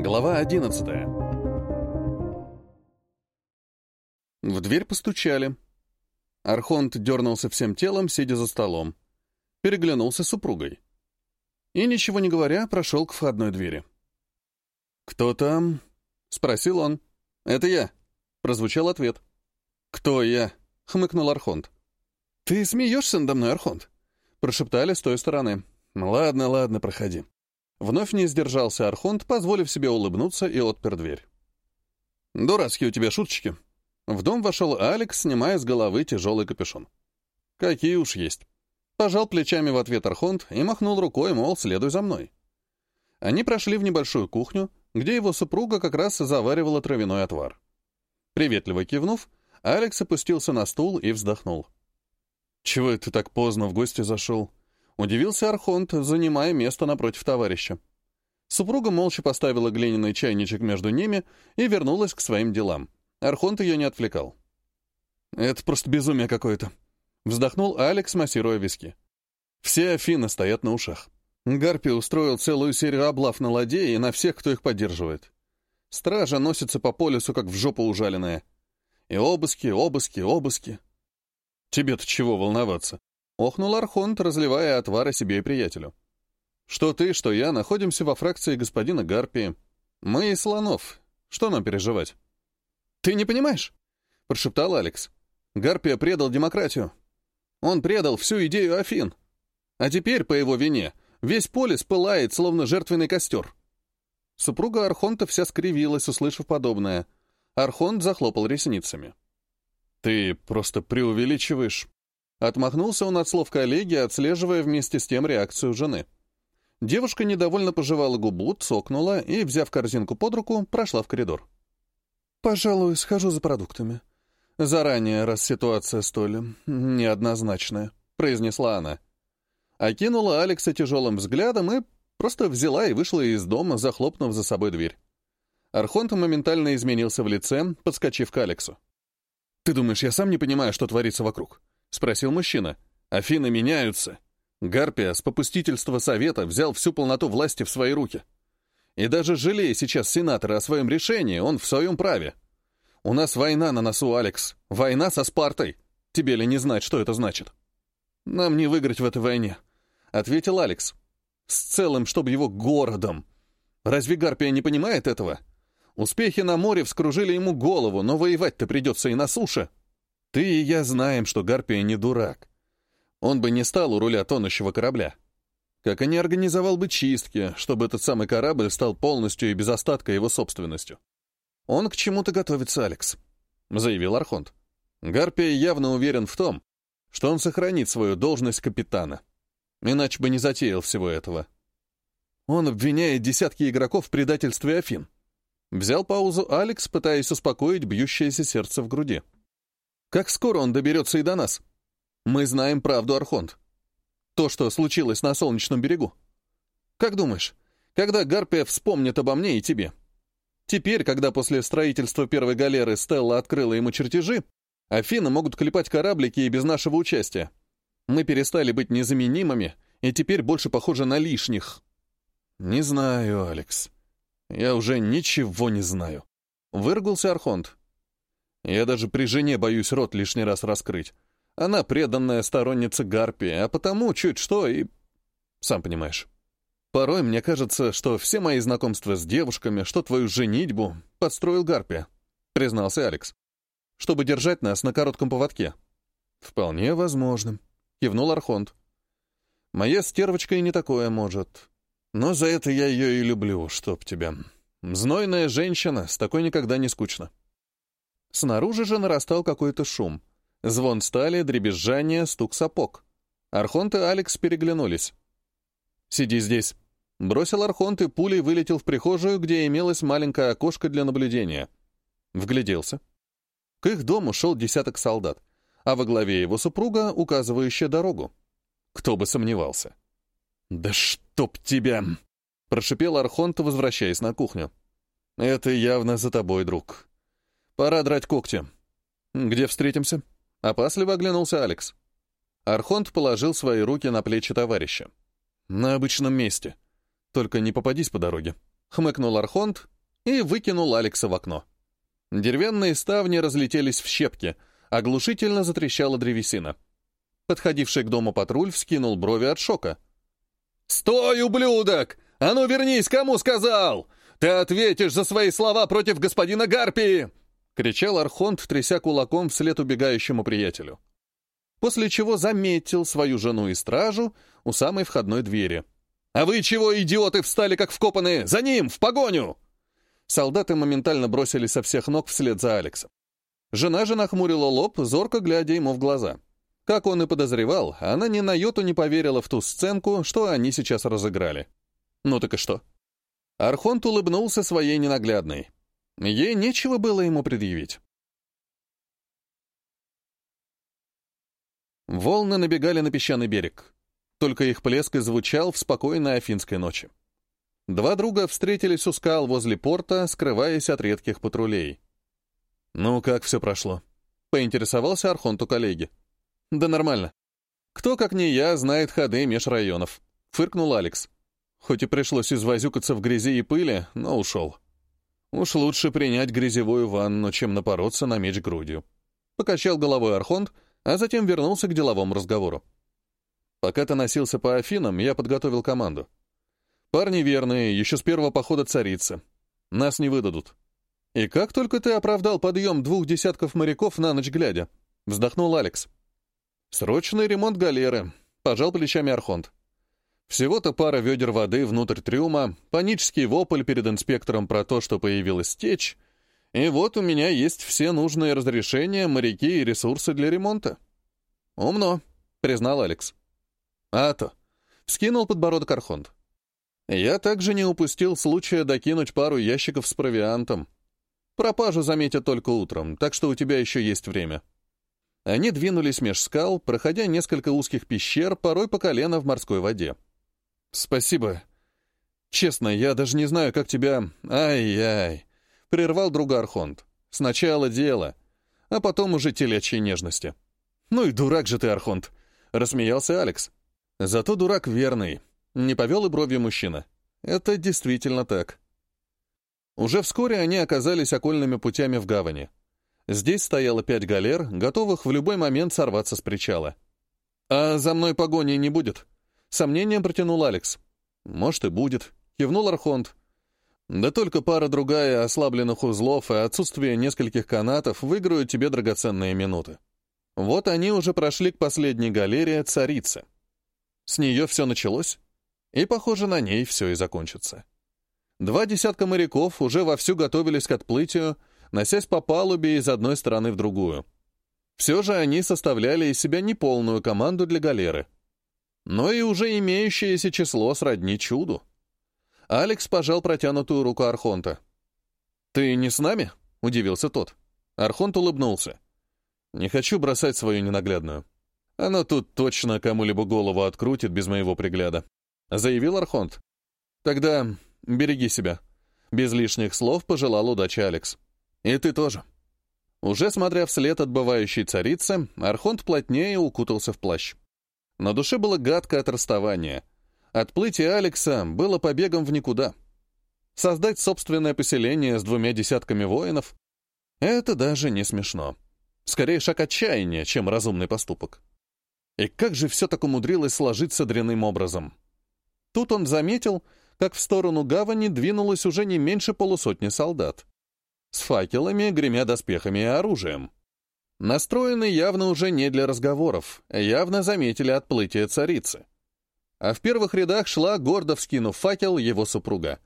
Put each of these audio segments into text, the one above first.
Глава 11 В дверь постучали. Архонт дернулся всем телом, сидя за столом. Переглянулся с супругой. И, ничего не говоря, прошел к входной двери. «Кто там?» — спросил он. «Это я», — прозвучал ответ. «Кто я?» — хмыкнул Архонт. «Ты смеешься надо мной, Архонт?» — прошептали с той стороны. «Ладно, ладно, проходи». Вновь не сдержался Архонт, позволив себе улыбнуться и отпер дверь. «Дурацкие у тебя шуточки». В дом вошел Алекс, снимая с головы тяжелый капюшон. «Какие уж есть». Пожал плечами в ответ Архонт и махнул рукой, мол, следуй за мной. Они прошли в небольшую кухню, где его супруга как раз заваривала травяной отвар. Приветливо кивнув, Алекс опустился на стул и вздохнул. «Чего это так поздно в гости зашел?» Удивился Архонт, занимая место напротив товарища. Супруга молча поставила глиняный чайничек между ними и вернулась к своим делам. Архонт ее не отвлекал. «Это просто безумие какое-то», — вздохнул Алекс, массируя виски. «Все Афины стоят на ушах. Гарпи устроил целую серию облав на ладье и на всех, кто их поддерживает. Стража носится по полюсу, как в жопу ужаленная. И обыски, обыски, обыски. Тебе-то чего волноваться? Охнул Архонт, разливая отвары себе и приятелю. Что ты, что я находимся во фракции господина Гарпии. Мы и Слонов. Что нам переживать? Ты не понимаешь? Прошептал Алекс. Гарпия предал демократию. Он предал всю идею Афин. А теперь, по его вине, весь полис пылает, словно жертвенный костер. Супруга Архонта вся скривилась, услышав подобное. Архонт захлопал ресницами. «Ты просто преувеличиваешь», Отмахнулся он от слов коллеги, отслеживая вместе с тем реакцию жены. Девушка недовольно пожевала губу, цокнула и, взяв корзинку под руку, прошла в коридор. «Пожалуй, схожу за продуктами. Заранее, раз ситуация столь неоднозначная», — произнесла она. Окинула Алекса тяжелым взглядом и просто взяла и вышла из дома, захлопнув за собой дверь. Архонт моментально изменился в лице, подскочив к Алексу. «Ты думаешь, я сам не понимаю, что творится вокруг?» — спросил мужчина. «Афины меняются. Гарпия с попустительства совета взял всю полноту власти в свои руки. И даже жалея сейчас сенатора о своем решении, он в своем праве. У нас война на носу, Алекс. Война со Спартой. Тебе ли не знать, что это значит?» «Нам не выиграть в этой войне», — ответил Алекс. «С целым, чтобы его городом. Разве Гарпия не понимает этого? Успехи на море вскружили ему голову, но воевать-то придется и на суше». Ты и я знаем, что Гарпия не дурак. Он бы не стал у руля тонущего корабля. Как и не организовал бы чистки, чтобы этот самый корабль стал полностью и без остатка его собственностью. Он к чему-то готовится, Алекс, — заявил Архонт. Гарпия явно уверен в том, что он сохранит свою должность капитана. Иначе бы не затеял всего этого. Он обвиняет десятки игроков в предательстве Афин. Взял паузу Алекс, пытаясь успокоить бьющееся сердце в груди. Как скоро он доберется и до нас? Мы знаем правду, Архонт. То, что случилось на Солнечном берегу. Как думаешь, когда Гарпия вспомнит обо мне и тебе? Теперь, когда после строительства первой галеры Стелла открыла ему чертежи, Афины могут клепать кораблики и без нашего участия. Мы перестали быть незаменимыми и теперь больше похожи на лишних. Не знаю, Алекс. Я уже ничего не знаю. Выргулся Архонт. Я даже при жене боюсь рот лишний раз раскрыть. Она преданная сторонница Гарпии, а потому чуть что и... Сам понимаешь. Порой мне кажется, что все мои знакомства с девушками, что твою женитьбу, подстроил Гарпия, признался Алекс. Чтобы держать нас на коротком поводке. Вполне возможно, кивнул Архонт. Моя стервочка и не такое может. Но за это я ее и люблю, чтоб тебя. Знойная женщина, с такой никогда не скучно. Снаружи же нарастал какой-то шум. Звон стали, дребезжание, стук сапог. Архонт и Алекс переглянулись. «Сиди здесь», — бросил Архонт и пулей вылетел в прихожую, где имелось маленькое окошко для наблюдения. Вгляделся. К их дому шел десяток солдат, а во главе его супруга, указывающая дорогу. Кто бы сомневался. «Да чтоб тебя!» — прошипел Архонт, возвращаясь на кухню. «Это явно за тобой, друг», «Пора драть когти». «Где встретимся?» Опасливо оглянулся Алекс. Архонт положил свои руки на плечи товарища. «На обычном месте. Только не попадись по дороге». — хмыкнул Архонт и выкинул Алекса в окно. Деревянные ставни разлетелись в щепки, оглушительно затрещала древесина. Подходивший к дому патруль вскинул брови от шока. «Стой, ублюдок! А ну вернись, кому сказал! Ты ответишь за свои слова против господина Гарпии!» — кричал Архонт, тряся кулаком вслед убегающему приятелю. После чего заметил свою жену и стражу у самой входной двери. «А вы чего, идиоты, встали как вкопанные? За ним, в погоню!» Солдаты моментально бросились со всех ног вслед за Алексом. Жена же нахмурила лоб, зорко глядя ему в глаза. Как он и подозревал, она ни на йоту не поверила в ту сценку, что они сейчас разыграли. Ну так и что? Архонт улыбнулся своей ненаглядной. Ей нечего было ему предъявить. Волны набегали на песчаный берег. Только их плеск и звучал в спокойной афинской ночи. Два друга встретились у скал возле порта, скрываясь от редких патрулей. «Ну, как все прошло?» — поинтересовался Архонт у коллеги. «Да нормально. Кто, как не я, знает ходы межрайонов», — фыркнул Алекс. Хоть и пришлось извозюкаться в грязи и пыли, но ушел. Уж лучше принять грязевую ванну, чем напороться на меч грудью. Покачал головой Архонт, а затем вернулся к деловому разговору. Пока ты носился по Афинам, я подготовил команду. Парни верные, еще с первого похода царицы. Нас не выдадут. И как только ты оправдал подъем двух десятков моряков на ночь глядя, вздохнул Алекс. Срочный ремонт галеры, пожал плечами Архонт. Всего-то пара ведер воды внутрь трюма, панический вопль перед инспектором про то, что появилась течь, и вот у меня есть все нужные разрешения, моряки и ресурсы для ремонта. Умно, признал Алекс. А то. Скинул подбородок Архонт. Я также не упустил случая докинуть пару ящиков с провиантом. Пропажу заметят только утром, так что у тебя еще есть время. Они двинулись меж скал, проходя несколько узких пещер, порой по колено в морской воде. «Спасибо. Честно, я даже не знаю, как тебя... Ай-яй!» — прервал друга Архонт. «Сначала дело, а потом уже телячьей нежности». «Ну и дурак же ты, Архонт!» — рассмеялся Алекс. «Зато дурак верный», — не повел и бровью мужчина. «Это действительно так». Уже вскоре они оказались окольными путями в гавани. Здесь стояло пять галер, готовых в любой момент сорваться с причала. «А за мной погони не будет?» Сомнением протянул Алекс. «Может, и будет», — кивнул Архонт. «Да только пара-другая ослабленных узлов и отсутствие нескольких канатов выиграют тебе драгоценные минуты. Вот они уже прошли к последней галерее царицы. С нее все началось, и, похоже, на ней все и закончится. Два десятка моряков уже вовсю готовились к отплытию, носясь по палубе из одной стороны в другую. Все же они составляли из себя неполную команду для галеры — но и уже имеющееся число сродни чуду. Алекс пожал протянутую руку Архонта. «Ты не с нами?» — удивился тот. Архонт улыбнулся. «Не хочу бросать свою ненаглядную. Она тут точно кому-либо голову открутит без моего пригляда», — заявил Архонт. «Тогда береги себя». Без лишних слов пожелал удачи Алекс. «И ты тоже». Уже смотря вслед отбывающей царицы, Архонт плотнее укутался в плащ. На душе было гадко от расставания. Отплытие Алекса было побегом в никуда. Создать собственное поселение с двумя десятками воинов — это даже не смешно. Скорее шаг отчаяния, чем разумный поступок. И как же все так умудрилось сложиться дряным образом? Тут он заметил, как в сторону гавани двинулось уже не меньше полусотни солдат. С факелами, гремя доспехами и оружием. Настроены явно уже не для разговоров, явно заметили отплытие царицы. А в первых рядах шла, гордо вскинув факел, его супруга.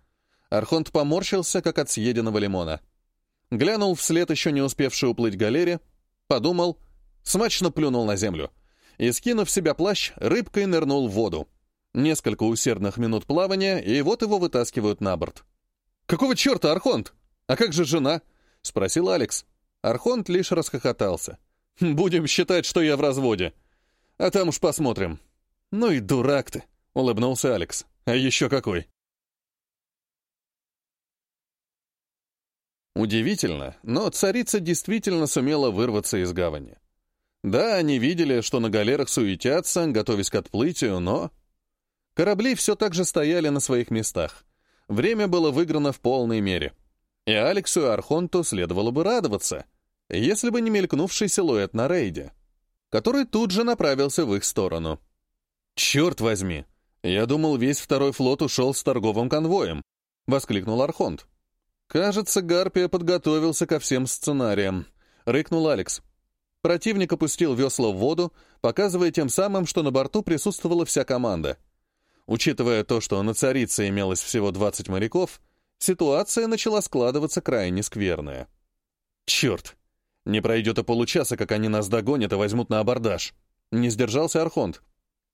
Архонт поморщился, как от съеденного лимона. Глянул вслед еще не успевшей уплыть галере, подумал, смачно плюнул на землю и, скинув себя плащ, рыбкой нырнул в воду. Несколько усердных минут плавания, и вот его вытаскивают на борт. «Какого черта, Архонт? А как же жена?» — спросил Алекс. Архонт лишь расхохотался. «Будем считать, что я в разводе. А там уж посмотрим». «Ну и дурак ты», — улыбнулся Алекс. «А еще какой». Удивительно, но царица действительно сумела вырваться из гавани. Да, они видели, что на галерах суетятся, готовясь к отплытию, но... Корабли все так же стояли на своих местах. время было выиграно в полной мере. И Алексу и Архонту следовало бы радоваться, если бы не мелькнувший силуэт на рейде, который тут же направился в их сторону. «Черт возьми! Я думал, весь второй флот ушел с торговым конвоем», — воскликнул Архонт. «Кажется, Гарпия подготовился ко всем сценариям», — рыкнул Алекс. Противник опустил весла в воду, показывая тем самым, что на борту присутствовала вся команда. Учитывая то, что на царице имелось всего 20 моряков, ситуация начала складываться крайне скверная. «Черт! Не пройдет и получаса, как они нас догонят и возьмут на абордаж!» Не сдержался Архонт.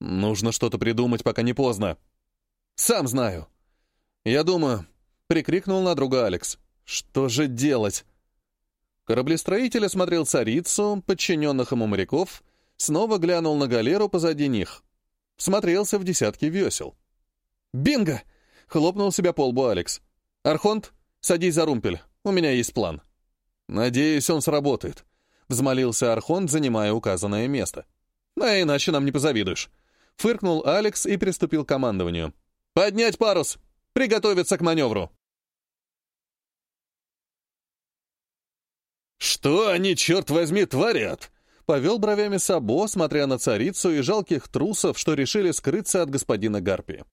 «Нужно что-то придумать, пока не поздно». «Сам знаю!» «Я думаю...» — прикрикнул на друга Алекс. «Что же делать?» Кораблестроитель осмотрел царицу, подчиненных ему моряков, снова глянул на галеру позади них. Смотрелся в десятки весел. «Бинго!» — хлопнул себя по лбу Алекс. «Архонт, садись за румпель, у меня есть план». «Надеюсь, он сработает», — взмолился Архонт, занимая указанное место. «А иначе нам не позавидуешь». Фыркнул Алекс и приступил к командованию. «Поднять парус! Приготовиться к маневру!» «Что они, черт возьми, творят?» Повел бровями Сабо, смотря на царицу и жалких трусов, что решили скрыться от господина Гарпи.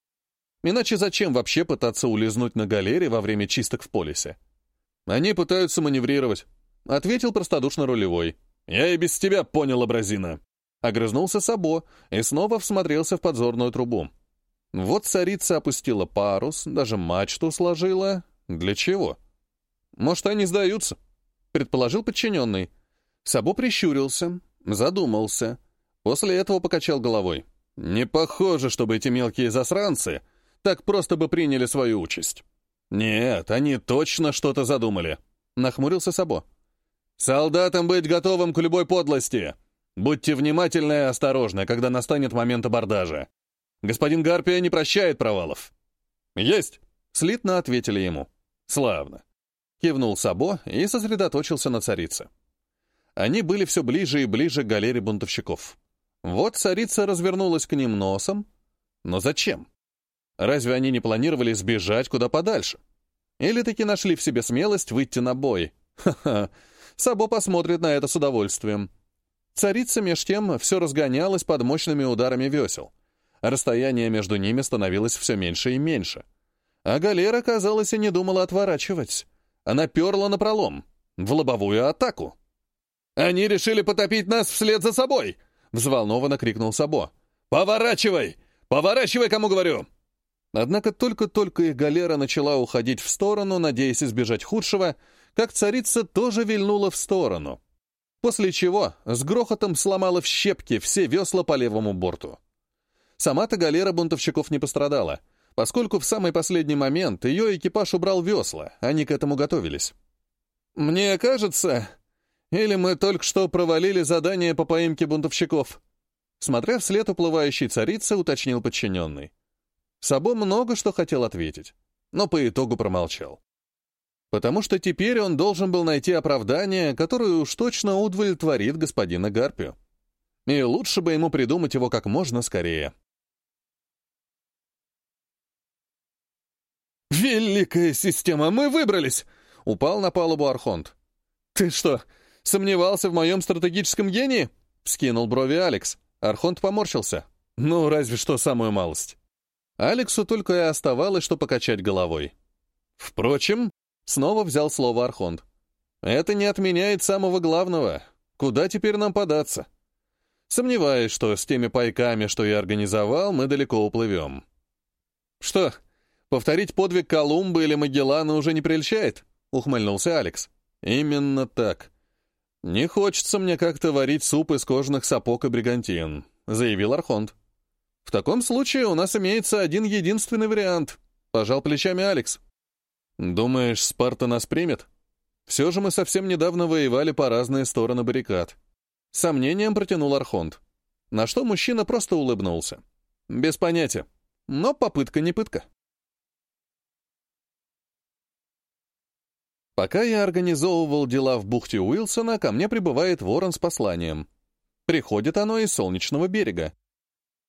Иначе зачем вообще пытаться улизнуть на галере во время чисток в полисе? Они пытаются маневрировать, — ответил простодушно рулевой. «Я и без тебя понял, абразина». Огрызнулся Сабо и снова всмотрелся в подзорную трубу. Вот царица опустила парус, даже мачту сложила. Для чего? Может, они сдаются? предположил подчиненный. Сабо прищурился, задумался. После этого покачал головой. «Не похоже, чтобы эти мелкие засранцы так просто бы приняли свою участь». «Нет, они точно что-то задумали», — нахмурился Сабо. «Солдатам быть готовым к любой подлости. Будьте внимательны и осторожны, когда настанет момент абордажа. Господин Гарпия не прощает провалов». «Есть!» — слитно ответили ему. «Славно. Кивнул Сабо и сосредоточился на царице. Они были все ближе и ближе к галере бунтовщиков. Вот царица развернулась к ним носом. Но зачем? Разве они не планировали сбежать куда подальше? Или таки нашли в себе смелость выйти на бой? Ха-ха, Сабо посмотрит на это с удовольствием. Царица меж тем все разгонялась под мощными ударами весел. Расстояние между ними становилось все меньше и меньше. А галера, казалось, и не думала отворачивать. Она перла на пролом, в лобовую атаку. «Они решили потопить нас вслед за собой!» — взволнованно крикнул Сабо. «Поворачивай! Поворачивай, кому говорю!» Однако только-только их галера начала уходить в сторону, надеясь избежать худшего, как царица тоже вильнула в сторону. После чего с грохотом сломала в щепки все весла по левому борту. Сама-то галера бунтовщиков не пострадала — поскольку в самый последний момент ее экипаж убрал весла, они к этому готовились. «Мне кажется, или мы только что провалили задание по поимке бунтовщиков?» Смотря вслед уплывающей царицы, уточнил подчиненный. Сабо много что хотел ответить, но по итогу промолчал. Потому что теперь он должен был найти оправдание, которое уж точно удовлетворит господина Гарпию. И лучше бы ему придумать его как можно скорее. «Великая система, мы выбрались!» — упал на палубу Архонт. «Ты что, сомневался в моем стратегическом гении?» — скинул брови Алекс. Архонт поморщился. «Ну, разве что самую малость». Алексу только и оставалось, что покачать головой. Впрочем, снова взял слово Архонт. «Это не отменяет самого главного. Куда теперь нам податься?» Сомневаюсь, что с теми пайками, что я организовал, мы далеко уплывем. «Что, Повторить подвиг Колумба или Магеллана уже не прельщает?» — ухмыльнулся Алекс. «Именно так. Не хочется мне как-то варить суп из кожаных сапог и бригантин», — заявил Архонт. «В таком случае у нас имеется один единственный вариант», — пожал плечами Алекс. «Думаешь, Спарта нас примет? Все же мы совсем недавно воевали по разные стороны баррикад». Сомнением протянул Архонт. На что мужчина просто улыбнулся. «Без понятия. Но попытка не пытка». Пока я организовывал дела в бухте Уилсона, ко мне прибывает ворон с посланием. Приходит оно из Солнечного берега.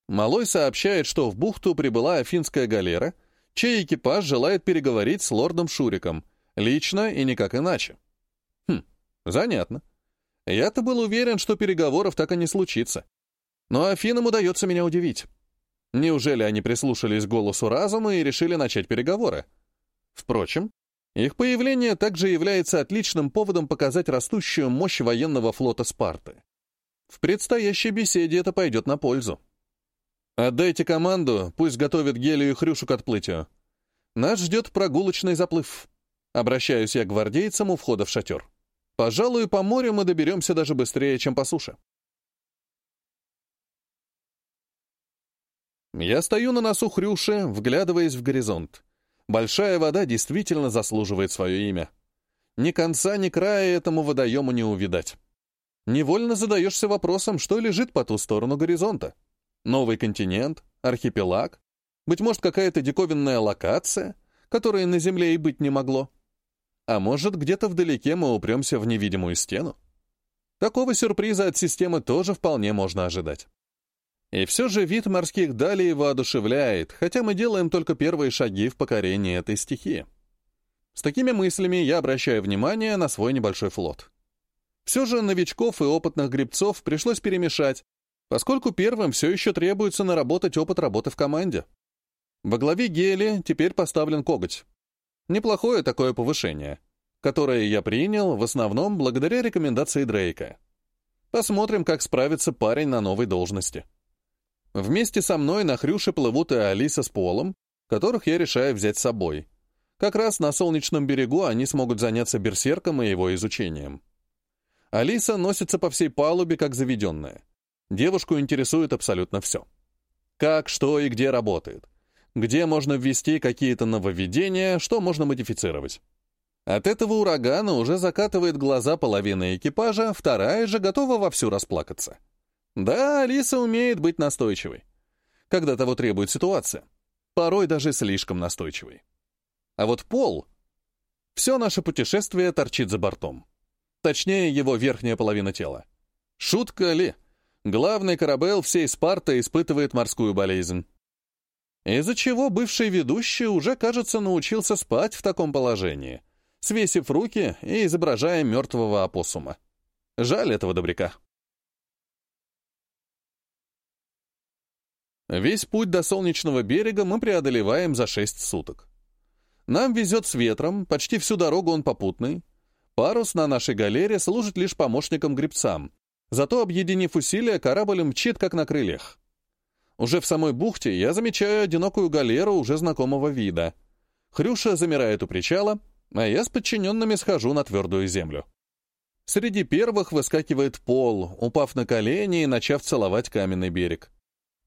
Малой сообщает, что в бухту прибыла афинская галера, чей экипаж желает переговорить с лордом Шуриком, лично и никак иначе. Хм, занятно. Я-то был уверен, что переговоров так и не случится. Но Афинам удается меня удивить. Неужели они прислушались к голосу разума и решили начать переговоры? Впрочем, их появление также является отличным поводом показать растущую мощь военного флота Спарты. В предстоящей беседе это пойдет на пользу. Отдайте команду, пусть готовят Гелию и Хрюшу к отплытию. Нас ждет прогулочный заплыв. Обращаюсь я к гвардейцам у входа в шатер. Пожалуй, по морю мы доберемся даже быстрее, чем по суше. Я стою на носу Хрюши, вглядываясь в горизонт. Большая вода действительно заслуживает свое имя. Ни конца, ни края этому водоему не увидать. Невольно задаешься вопросом, что лежит по ту сторону горизонта. Новый континент, архипелаг, быть может, какая-то диковинная локация, которой на Земле и быть не могло. А может, где-то вдалеке мы упремся в невидимую стену? Такого сюрприза от системы тоже вполне можно ожидать. И все же вид морских далей воодушевляет, хотя мы делаем только первые шаги в покорении этой стихии. С такими мыслями я обращаю внимание на свой небольшой флот. Все же новичков и опытных гребцов пришлось перемешать, поскольку первым все еще требуется наработать опыт работы в команде. Во главе Гели теперь поставлен коготь. Неплохое такое повышение, которое я принял в основном благодаря рекомендации Дрейка. Посмотрим, как справится парень на новой должности. Вместе со мной на хрюше плывут и Алиса с Полом, которых я решаю взять с собой. Как раз на солнечном берегу они смогут заняться берсерком и его изучением. Алиса носится по всей палубе, как заведенная. Девушку интересует абсолютно все. Как, что и где работает. Где можно ввести какие-то нововведения, что можно модифицировать. От этого урагана уже закатывает глаза половина экипажа, вторая же готова вовсю расплакаться. Да, Алиса умеет быть настойчивой. Когда того требует ситуация. Порой даже слишком настойчивой. А вот Пол... Все наше путешествие торчит за бортом. Точнее, его верхняя половина тела. Шутка ли? Главный корабель всей Спарты испытывает морскую болезнь. Из-за чего бывший ведущий уже, кажется, научился спать в таком положении, свесив руки и изображая мертвого опоссума. Жаль этого добряка. Весь путь до солнечного берега мы преодолеваем за шесть суток. Нам везет с ветром, почти всю дорогу он попутный. Парус на нашей галере служит лишь помощником-гребцам. Зато, объединив усилия, корабль мчит, как на крыльях. Уже в самой бухте я замечаю одинокую галеру уже знакомого вида. Хрюша замирает у причала, а я с подчиненными схожу на твердую землю. Среди первых выскакивает пол, упав на колени и начав целовать каменный берег.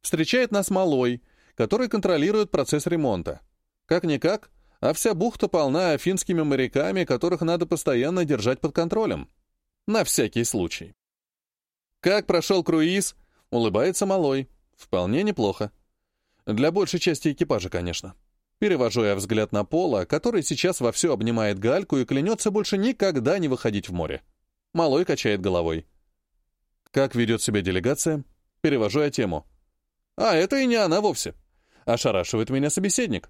Встречает нас малой, который контролирует процесс ремонта. Как-никак, а вся бухта полна афинскими моряками, которых надо постоянно держать под контролем. На всякий случай. «Как прошел круиз?» — улыбается малой. «Вполне неплохо. Для большей части экипажа, конечно». Перевожу я взгляд на Пола, который сейчас вовсю обнимает гальку и клянется больше никогда не выходить в море. Малой качает головой. «Как ведет себя делегация?» Перевожу я тему. А это и не она вовсе. Ошарашивает меня собеседник.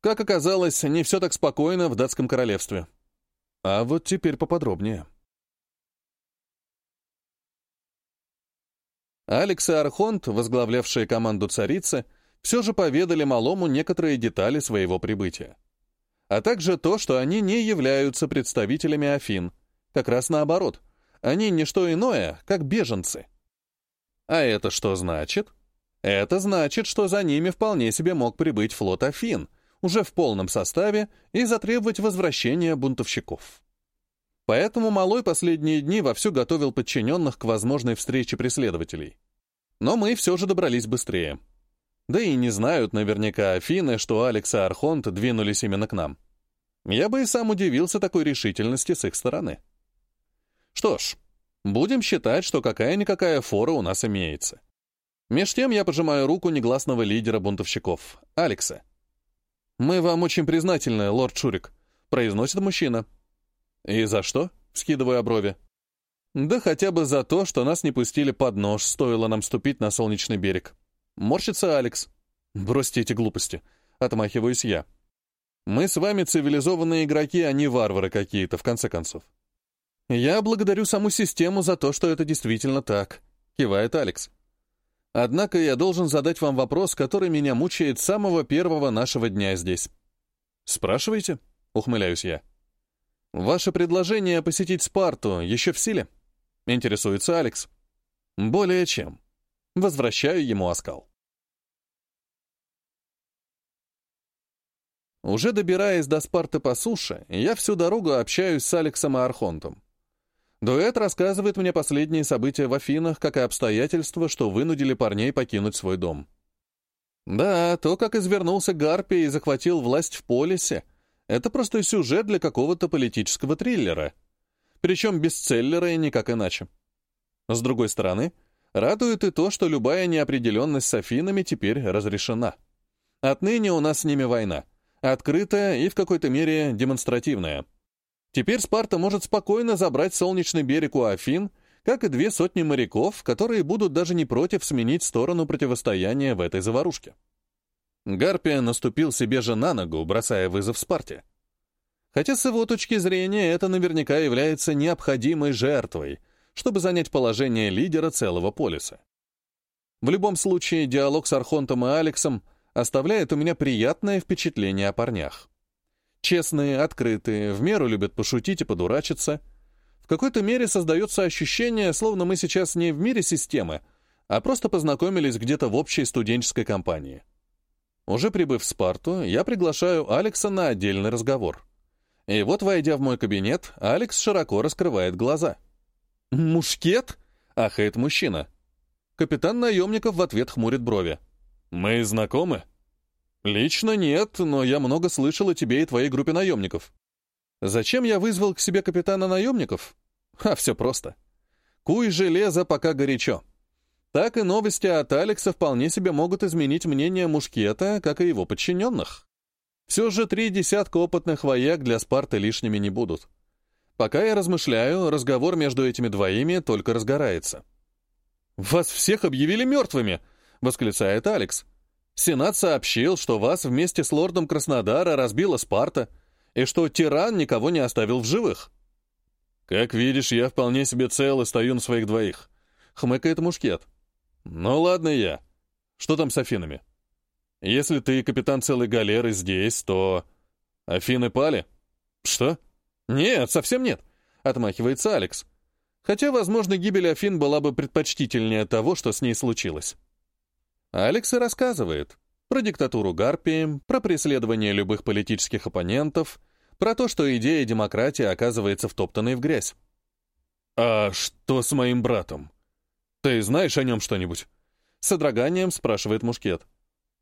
Как оказалось, не все так спокойно в датском королевстве. А вот теперь поподробнее. Алекс и Архонт, возглавлявшие команду царицы, все же поведали малому некоторые детали своего прибытия. А также то, что они не являются представителями Афин. Как раз наоборот. Они не что иное, как беженцы. А это что значит? Это значит, что за ними вполне себе мог прибыть флот Афин, уже в полном составе, и затребовать возвращения бунтовщиков. Поэтому Малой последние дни вовсю готовил подчиненных к возможной встрече преследователей. Но мы все же добрались быстрее. Да и не знают наверняка Афины, что Алекс и Архонт двинулись именно к нам. Я бы и сам удивился такой решительности с их стороны. Что ж, будем считать, что какая-никакая фора у нас имеется. Меж тем я пожимаю руку негласного лидера бунтовщиков, Алекса. «Мы вам очень признательны, лорд Шурик», — произносит мужчина. «И за что?» — скидываю брови. «Да хотя бы за то, что нас не пустили под нож, стоило нам ступить на солнечный берег». Морщится Алекс. «Бросьте эти глупости. — отмахиваюсь я. «Мы с вами цивилизованные игроки, а не варвары какие-то, в конце концов». «Я благодарю саму систему за то, что это действительно так», — кивает Алекс. «Однако я должен задать вам вопрос, который меня мучает с самого первого нашего дня здесь». «Спрашивайте», — ухмыляюсь я. «Ваше предложение посетить Спарту еще в силе?» — интересуется Алекс. «Более чем». Возвращаю ему оскал. Уже добираясь до Спарты по суше, я всю дорогу общаюсь с Алексом и Архонтом. Дуэт рассказывает мне последние события в Афинах, как и обстоятельства, что вынудили парней покинуть свой дом. Да, то, как извернулся Гарпий и захватил власть в Полисе, это просто сюжет для какого-то политического триллера. Причем бестселлера и никак иначе. С другой стороны, радует и то, что любая неопределенность с Афинами теперь разрешена. Отныне у нас с ними война. Открытая и в какой-то мере демонстративная. Теперь Спарта может спокойно забрать солнечный берег у Афин, как и две сотни моряков, которые будут даже не против сменить сторону противостояния в этой заварушке. Гарпия наступил себе же на ногу, бросая вызов Спарте. Хотя с его точки зрения это наверняка является необходимой жертвой, чтобы занять положение лидера целого полиса. В любом случае, диалог с Архонтом и Алексом оставляет у меня приятное впечатление о парнях. Честные, открытые, в меру любят пошутить и подурачиться. В какой-то мере создается ощущение, словно мы сейчас не в мире системы, а просто познакомились где-то в общей студенческой компании. Уже прибыв в Спарту, я приглашаю Алекса на отдельный разговор. И вот, войдя в мой кабинет, Алекс широко раскрывает глаза. «Мушкет?» — ахает мужчина. Капитан наемников в ответ хмурит брови. «Мы знакомы?» «Лично нет, но я много слышал о тебе и твоей группе наемников. Зачем я вызвал к себе капитана наемников? А все просто. Куй железо, пока горячо. Так и новости от Алекса вполне себе могут изменить мнение Мушкета, как и его подчиненных. Все же три десятка опытных вояк для Спарты лишними не будут. Пока я размышляю, разговор между этими двоими только разгорается. «Вас всех объявили мертвыми!» — восклицает Алекс. Сенат сообщил, что вас вместе с лордом Краснодара разбила Спарта, и что тиран никого не оставил в живых. Как видишь, я вполне себе цел и стою на своих двоих. Хмыкает мушкет. Ну ладно я. Что там с Афинами? Если ты капитан целой галеры здесь, то... Афины пали? Что? Нет, совсем нет. Отмахивается Алекс. Хотя, возможно, гибель Афин была бы предпочтительнее того, что с ней случилось. Алекс и рассказывает про диктатуру Гарпии, про преследование любых политических оппонентов, про то, что идея демократии оказывается втоптанной в грязь. «А что с моим братом? Ты знаешь о нем что-нибудь?» С содроганием спрашивает Мушкет.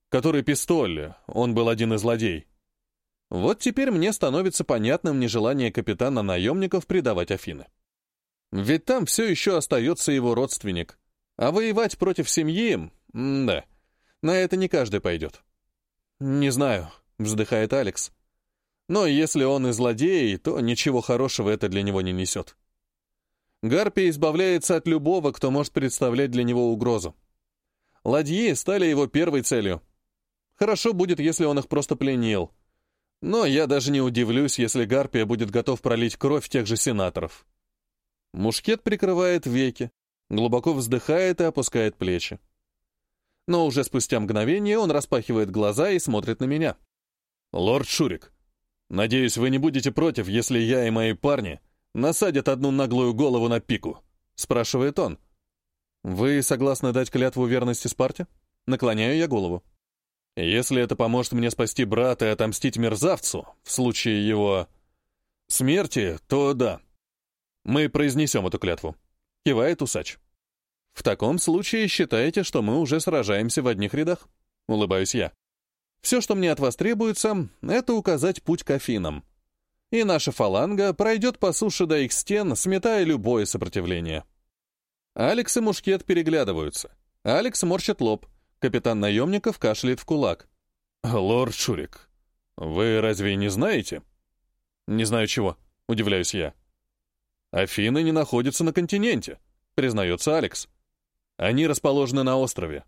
«Который пистоль, он был один из злодей». Вот теперь мне становится понятным нежелание капитана наемников предавать Афины. Ведь там все еще остается его родственник. А воевать против семьи да, на это не каждый пойдет. Не знаю, вздыхает Алекс. Но если он и злодей, то ничего хорошего это для него не несет. Гарпий избавляется от любого, кто может представлять для него угрозу. Ладьи стали его первой целью. Хорошо будет, если он их просто пленил. Но я даже не удивлюсь, если Гарпия будет готов пролить кровь тех же сенаторов. Мушкет прикрывает веки, глубоко вздыхает и опускает плечи но уже спустя мгновение он распахивает глаза и смотрит на меня. «Лорд Шурик, надеюсь, вы не будете против, если я и мои парни насадят одну наглую голову на пику?» — спрашивает он. «Вы согласны дать клятву верности Спарте?» Наклоняю я голову. «Если это поможет мне спасти брата и отомстить мерзавцу, в случае его смерти, то да. Мы произнесем эту клятву», — кивает усач. В таком случае считайте, что мы уже сражаемся в одних рядах. Улыбаюсь я. Все, что мне от вас требуется, это указать путь к Афинам. И наша фаланга пройдет по суше до их стен, сметая любое сопротивление. Алекс и Мушкет переглядываются. Алекс морщит лоб. Капитан наемников кашляет в кулак. «Лорд Шурик, вы разве не знаете?» «Не знаю чего», — удивляюсь я. «Афины не находятся на континенте», — признается Алекс. Они расположены на острове.